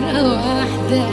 غير وحده